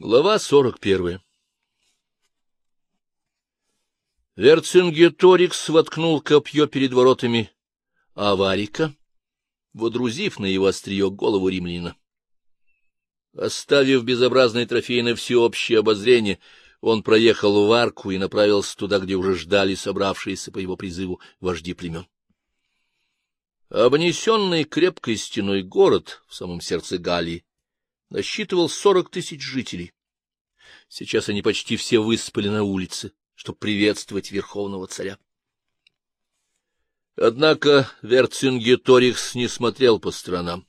Глава сорок первая Верцингеторикс воткнул копье перед воротами Аварика, водрузив на его острие голову римлянина. Оставив безобразный трофей на всеобщее обозрение, он проехал в арку и направился туда, где уже ждали собравшиеся по его призыву вожди племен. Обнесенный крепкой стеной город в самом сердце Галлии насчитывал сорок тысяч жителей. Сейчас они почти все выспали на улице, чтобы приветствовать верховного царя. Однако Верцингеторикс не смотрел по сторонам.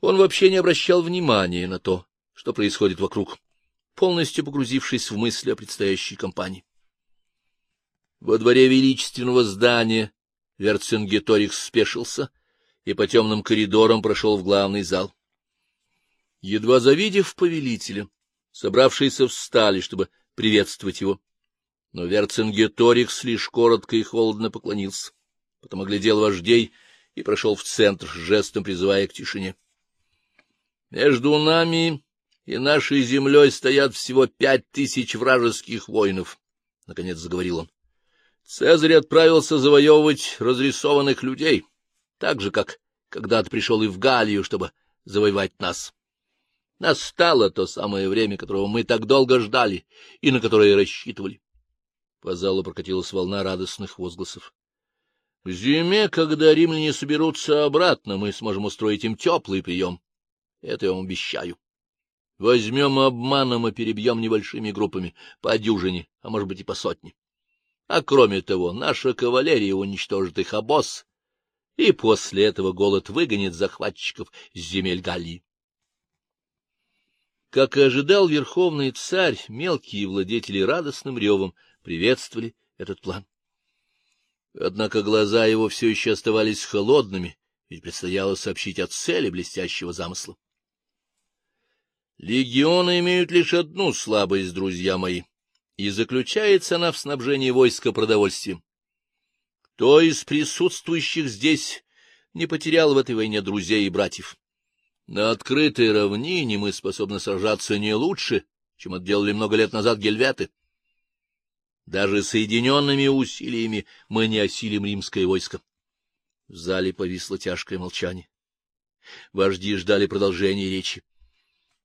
Он вообще не обращал внимания на то, что происходит вокруг, полностью погрузившись в мысли о предстоящей кампании. Во дворе величественного здания Верцингеторикс спешился и по темным коридорам прошел в главный зал. Едва завидев повелителя, собравшиеся встали, чтобы приветствовать его. Но Верцингеторикс лишь коротко и холодно поклонился, потом оглядел вождей и прошел в центр, жестом призывая к тишине. — Между нами и нашей землей стоят всего пять тысяч вражеских воинов, — наконец заговорил он. Цезарь отправился завоевывать разрисованных людей, так же, как когда-то пришел и в Галлию, чтобы завоевать нас. Настало то самое время, которого мы так долго ждали и на которое рассчитывали. По залу прокатилась волна радостных возгласов. К зиме, когда римляне соберутся обратно, мы сможем устроить им теплый прием. Это я вам обещаю. Возьмем обманом и перебьем небольшими группами, по дюжине, а может быть и по сотне. А кроме того, наша кавалерия уничтожит их обоз, и после этого голод выгонит захватчиков с земель Галлии. Как и ожидал верховный царь, мелкие владетели радостным ревом приветствовали этот план. Однако глаза его все еще оставались холодными, ведь предстояло сообщить о цели блестящего замысла. Легионы имеют лишь одну слабость, друзья мои, и заключается она в снабжении войска продовольствием. Кто из присутствующих здесь не потерял в этой войне друзей и братьев? На открытой равнине мы способны сражаться не лучше, чем это делали много лет назад гельветы. Даже соединенными усилиями мы не осилим римское войско. В зале повисло тяжкое молчание. Вожди ждали продолжения речи.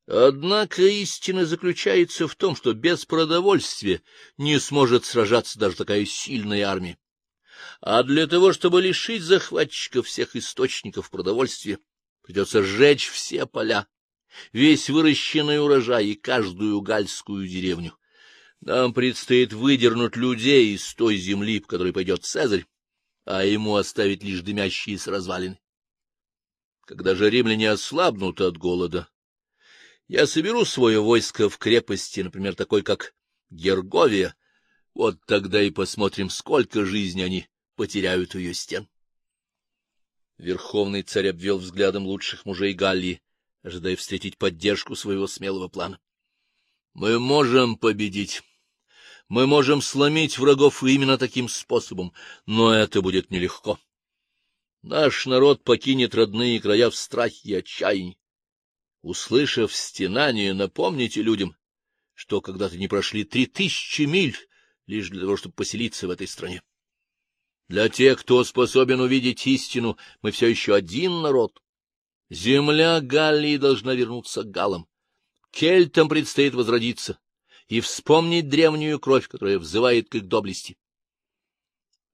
Однако истина заключается в том, что без продовольствия не сможет сражаться даже такая сильная армия. А для того, чтобы лишить захватчиков всех источников продовольствия, Придется сжечь все поля, весь выращенный урожай и каждую гальскую деревню. Нам предстоит выдернуть людей из той земли, по которой пойдет Цезарь, а ему оставить лишь дымящиеся развалины. Когда же римляне ослабнут от голода, я соберу свое войско в крепости, например, такой, как Герговия, вот тогда и посмотрим, сколько жизней они потеряют у ее стен. Верховный царь обвел взглядом лучших мужей Галлии, ожидая встретить поддержку своего смелого плана. — Мы можем победить. Мы можем сломить врагов именно таким способом, но это будет нелегко. Наш народ покинет родные края в страхе и отчаянии. Услышав стенание, напомните людям, что когда-то не прошли три тысячи миль лишь для того, чтобы поселиться в этой стране. Для тех, кто способен увидеть истину, мы все еще один народ. Земля Галлии должна вернуться к галам. Кельтам предстоит возродиться и вспомнить древнюю кровь, которая взывает к их доблести.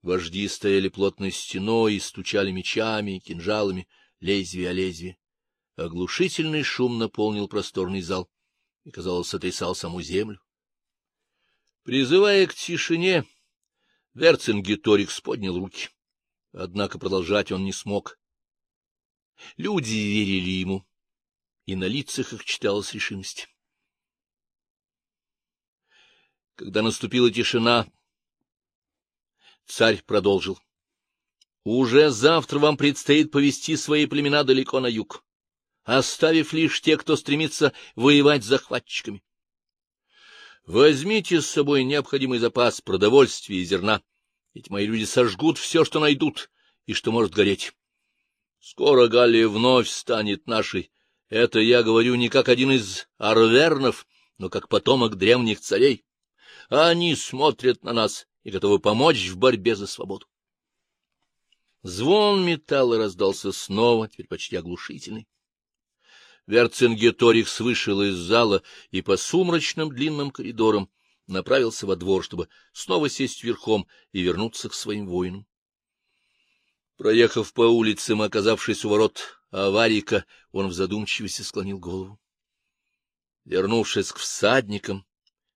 Вожди стояли плотной стеной и стучали мечами кинжалами, лезвие о лезвие. Оглушительный шум наполнил просторный зал и, казалось, сотрясал саму землю. Призывая к тишине, Верцингеторикс поднял руки. Однако продолжать он не смог. Люди верили ему, и на лицах их читалась решимость. Когда наступила тишина, царь продолжил. — Уже завтра вам предстоит повести свои племена далеко на юг, оставив лишь те, кто стремится воевать с захватчиками. Возьмите с собой необходимый запас продовольствия и зерна, ведь мои люди сожгут все, что найдут и что может гореть. Скоро Галлия вновь станет нашей. Это я говорю не как один из арвернов, но как потомок древних царей. Они смотрят на нас и готовы помочь в борьбе за свободу. Звон металла раздался снова, теперь почти оглушительный. Верцингеторикс вышел из зала и по сумрачным длинным коридорам направился во двор, чтобы снова сесть верхом и вернуться к своим воинам. Проехав по улицам, оказавшись у ворот аварика, он в задумчивости склонил голову. Вернувшись к всадникам,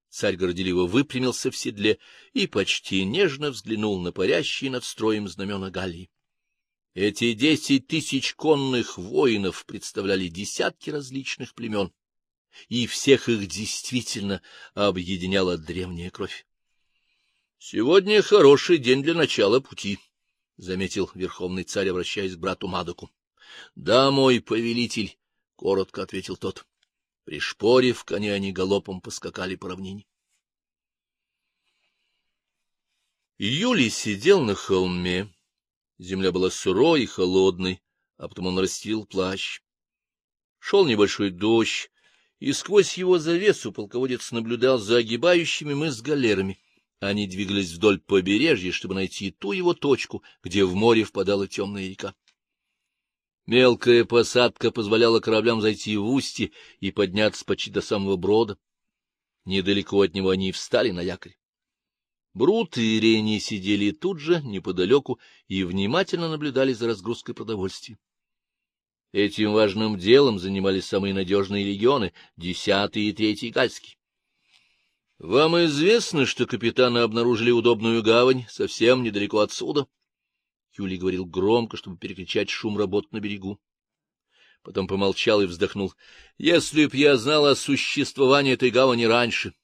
царь горделиво выпрямился в седле и почти нежно взглянул на парящие над строем знамена Галлии. Эти десять тысяч конных воинов представляли десятки различных племен, и всех их действительно объединяла древняя кровь. — Сегодня хороший день для начала пути, — заметил верховный царь, обращаясь к брату Мадоку. — Да, мой повелитель, — коротко ответил тот. Пришпорив коня, они галопом поскакали по равнине. Юлий сидел на холме. Земля была сырой и холодной, а потом он расстелил плащ. Шел небольшой дождь, и сквозь его завесу полководец наблюдал за огибающими мыс галерами. Они двигались вдоль побережья, чтобы найти ту его точку, где в море впадала темная река. Мелкая посадка позволяла кораблям зайти в устье и подняться почти до самого брода. Недалеко от него они встали на якорь. Брут и Ирени сидели тут же, неподалеку, и внимательно наблюдали за разгрузкой продовольствия. Этим важным делом занимались самые надежные легионы, десятый и третий гальский. — Вам известно, что капитаны обнаружили удобную гавань совсем недалеко отсюда? Юлий говорил громко, чтобы перекричать шум работ на берегу. Потом помолчал и вздохнул. — Если б я знал о существовании этой гавани раньше,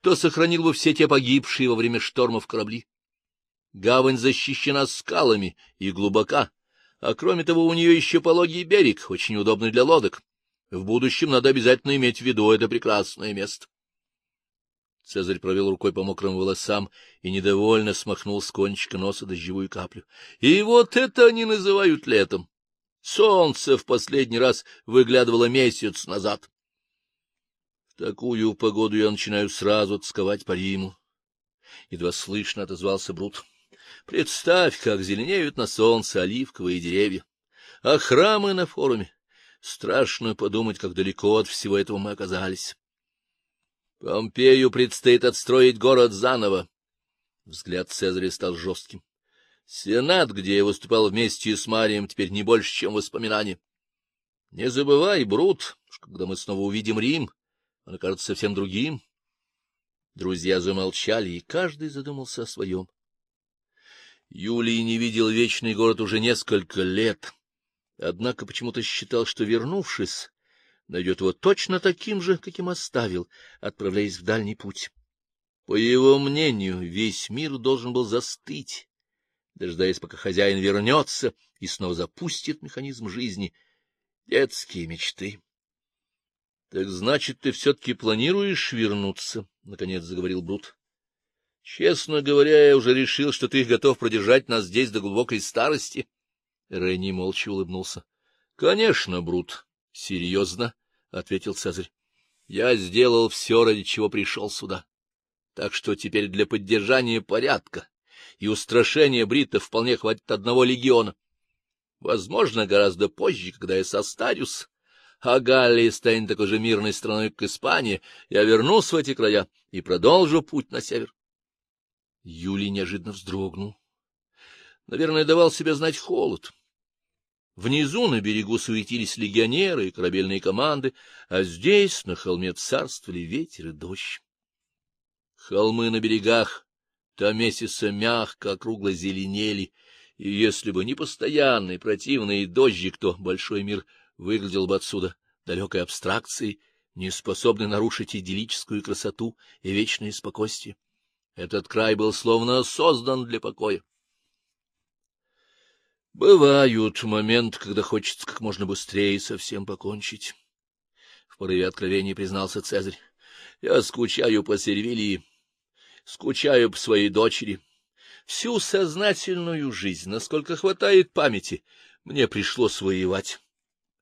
то сохранил бы все те погибшие во время штормов корабли. Гавань защищена скалами и глубока, а кроме того у нее еще пологий берег, очень удобный для лодок. В будущем надо обязательно иметь в виду это прекрасное место. Цезарь провел рукой по мокрым волосам и недовольно смахнул с кончика носа дождевую каплю. И вот это они называют летом. Солнце в последний раз выглядывало месяц назад. Такую погоду я начинаю сразу тосковать по Риму. Едва слышно отозвался Брут. Представь, как зеленеют на солнце оливковые деревья, а храмы на форуме. Страшно подумать, как далеко от всего этого мы оказались. Помпею предстоит отстроить город заново. Взгляд Цезаря стал жестким. Сенат, где я выступал вместе с Марием, теперь не больше, чем воспоминание. Не забывай, Брут, что когда мы снова увидим Рим, он окажется совсем другим. Друзья замолчали, и каждый задумался о своем. Юлий не видел вечный город уже несколько лет, однако почему-то считал, что, вернувшись, найдет его точно таким же, каким оставил, отправляясь в дальний путь. По его мнению, весь мир должен был застыть, дожидаясь, пока хозяин вернется и снова запустит механизм жизни. Детские мечты. — Так значит, ты все-таки планируешь вернуться? — наконец заговорил Брут. Честно говоря, я уже решил, что ты готов продержать нас здесь до глубокой старости. Ренни молча улыбнулся. — Конечно, Брут. — Серьезно, — ответил Цезарь. — Я сделал все, ради чего пришел сюда. Так что теперь для поддержания порядка и устрашения бритов вполне хватит одного легиона. Возможно, гораздо позже, когда я состарюсь, а Галлия станет такой же мирной страной, как Испания, я вернусь в эти края и продолжу путь на север. Юлий неожиданно вздрогнул. Наверное, давал себе знать холод. Внизу на берегу суетились легионеры и корабельные команды, а здесь, на холме, царствовали ветер и дождь. Холмы на берегах Томесиса мягко округло зеленели, и если бы не постоянный противный дождик, то большой мир выглядел бы отсюда далекой абстракцией, не способной нарушить идиллическую красоту и вечное спокойствие. Этот край был словно создан для покоя. Бывают моменты, когда хочется как можно быстрее совсем покончить. В порыве откровения признался Цезарь. Я скучаю по Сервилии, скучаю по своей дочери. Всю сознательную жизнь, насколько хватает памяти, мне пришлось воевать.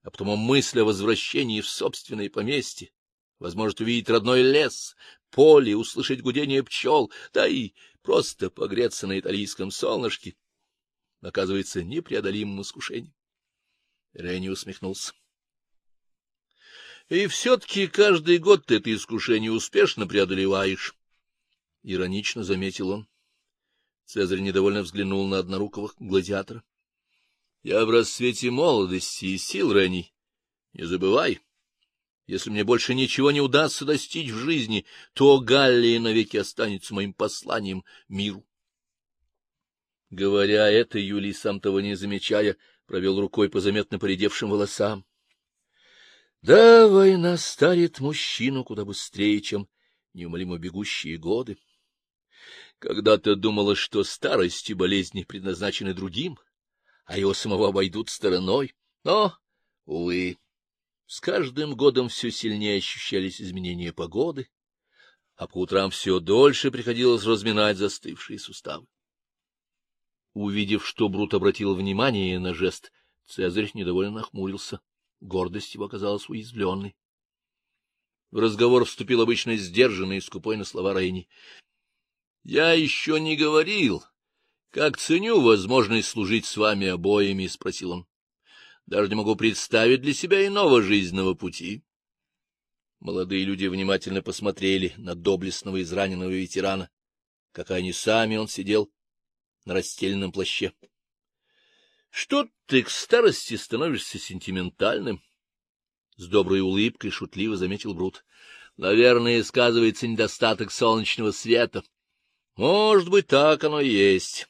А потому мысль о возвращении в собственное поместье, возможность увидеть родной лес, поле, услышать гудение пчел, да и просто погреться на итальянском солнышке, оказывается непреодолимым искушением. Ренни усмехнулся. И все-таки каждый год ты это искушение успешно преодолеваешь. Иронично заметил он. Цезарь недовольно взглянул на однорукого гладиатора. — Я в рассвете молодости и сил, Ренни. Не забывай, если мне больше ничего не удастся достичь в жизни, то Галлия навеки останется моим посланием миру. Говоря это, Юлий, сам того не замечая, провел рукой по заметно поредевшим волосам. Да, война старит мужчину куда быстрее, чем неумолимо бегущие годы. Когда-то думала, что старость и болезни предназначены другим, а его самого обойдут стороной. Но, увы, с каждым годом все сильнее ощущались изменения погоды, а по утрам все дольше приходилось разминать застывшие суставы. Увидев, что Брут обратил внимание на жест, Цезарь недовольно нахмурился. Гордость его оказалась уязвленной. В разговор вступил обычно сдержанный и скупой на слова Рейни. — Я еще не говорил, как ценю возможность служить с вами обоими, — спросил он. — Даже не могу представить для себя иного жизненного пути. Молодые люди внимательно посмотрели на доблестного израненного ветерана, как они сами он сидел на расстеленном плаще. — Что ты к старости становишься сентиментальным? С доброй улыбкой шутливо заметил Брут. — Наверное, сказывается недостаток солнечного света. — Может быть, так оно и есть, —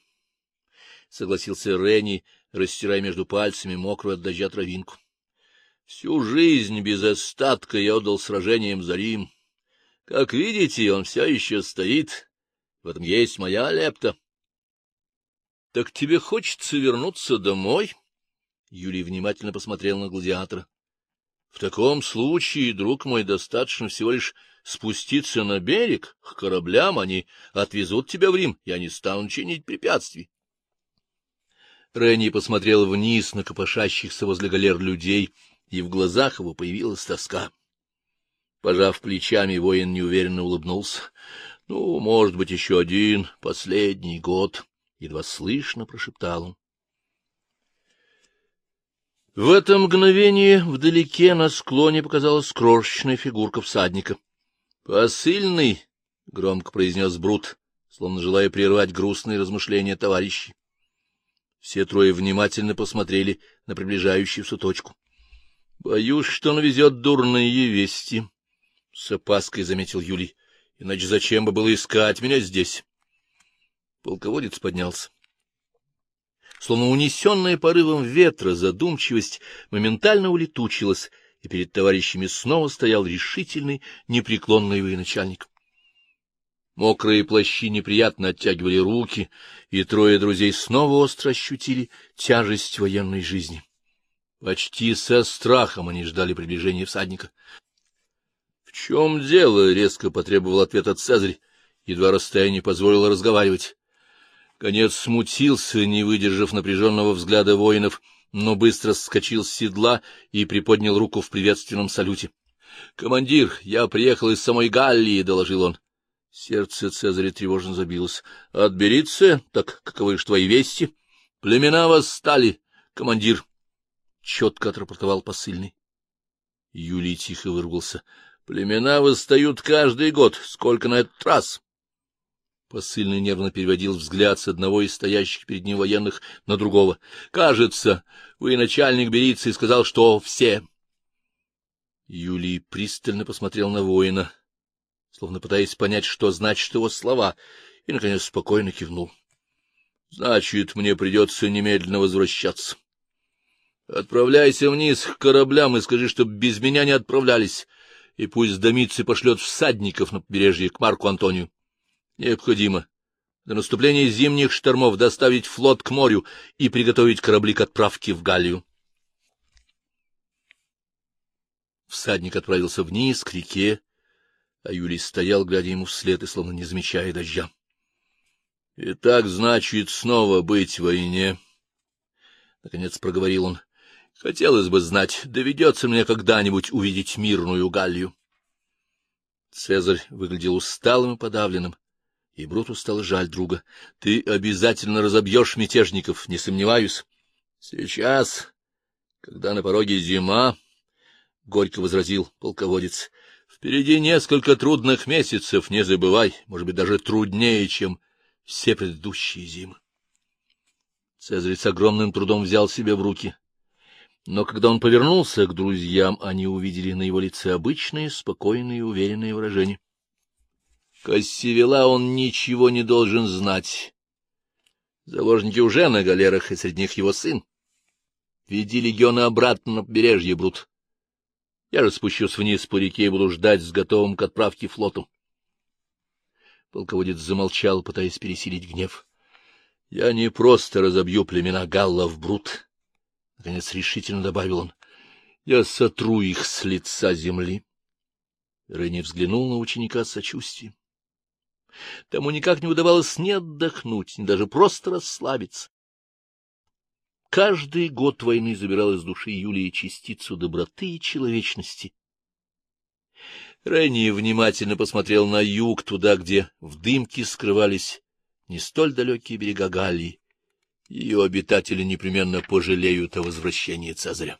согласился Ренни, растирая между пальцами мокрую от дождя травинку. — Всю жизнь без остатка я отдал сражением за Рим. Как видите, он все еще стоит. В этом есть моя лепта. — Так тебе хочется вернуться домой? Юлий внимательно посмотрел на гладиатора. — В таком случае, друг мой, достаточно всего лишь спуститься на берег, к кораблям, они отвезут тебя в Рим, я не стану чинить препятствий. Ренни посмотрел вниз на копошащихся возле галер людей, и в глазах его появилась тоска. Пожав плечами, воин неуверенно улыбнулся. — Ну, может быть, еще один, последний год едва слышно прошептал он. В это мгновение вдалеке на склоне показалась крошечная фигурка всадника. — Посыльный! — громко произнес Брут, словно желая прервать грустные размышления товарищей. Все трое внимательно посмотрели на приближающуюся точку. — Боюсь, что он везет дурные вести, — с опаской заметил Юлий. — Иначе зачем бы было искать меня здесь? Полководец поднялся. Словно унесенная порывом ветра, задумчивость моментально улетучилась, и перед товарищами снова стоял решительный, непреклонный военачальник. Мокрые плащи неприятно оттягивали руки, и трое друзей снова остро ощутили тяжесть военной жизни. Почти со страхом они ждали приближения всадника. — В чем дело? — резко потребовал ответ от Цезарь. Едва расстояние позволило разговаривать. Конец смутился, не выдержав напряженного взгляда воинов, но быстро скочил с седла и приподнял руку в приветственном салюте. — Командир, я приехал из самой Галлии, — доложил он. Сердце Цезаря тревожно забилось. — Отбериться? Так каковы ж твои вести? — Племена восстали, командир, — четко отрапортовал посыльный. Юлий тихо выругался. — Племена восстают каждый год. Сколько на этот раз? Посыльный нервно переводил взгляд с одного из стоящих перед ним военных на другого. — Кажется, вы начальник Берицы сказал, что все. Юлий пристально посмотрел на воина, словно пытаясь понять, что значат его слова, и, наконец, спокойно кивнул. — Значит, мне придется немедленно возвращаться. Отправляйся вниз к кораблям и скажи, чтобы без меня не отправлялись, и пусть Домицы пошлет всадников на побережье к Марку Антонию. Необходимо до наступления зимних штормов доставить флот к морю и приготовить корабли к отправке в Галлию. Всадник отправился вниз, к реке, а Юлий стоял, глядя ему вслед и словно не замечая дождя. — И так значит снова быть в войне, — наконец проговорил он. Хотелось бы знать, доведется мне когда-нибудь увидеть мирную Галлию. Цезарь выглядел усталым и подавленным, и Бруту стало жаль друга. — Ты обязательно разобьешь мятежников, не сомневаюсь. — Сейчас, когда на пороге зима, — горько возразил полководец, — впереди несколько трудных месяцев, не забывай, может быть, даже труднее, чем все предыдущие зимы. Цезарь с огромным трудом взял себя в руки. Но когда он повернулся к друзьям, они увидели на его лице обычные, спокойные и уверенные выражения. Кассивела он ничего не должен знать. Заложники уже на галерах, и среди них его сын. Веди легиона обратно на побережье, Брут. Я же спущусь вниз по реке и буду ждать с готовым к отправке флоту. Полководец замолчал, пытаясь пересилить гнев. — Я не просто разобью племена галлов, Брут, — наконец решительно добавил он. — Я сотру их с лица земли. Ренни взглянул на ученика с сочувствием. Тому никак не удавалось ни отдохнуть, ни даже просто расслабиться. Каждый год войны забирал из души Юлии частицу доброты и человечности. Ренни внимательно посмотрел на юг, туда, где в дымке скрывались не столь далекие берега Галлии. Ее обитатели непременно пожалеют о возвращении Цезаря.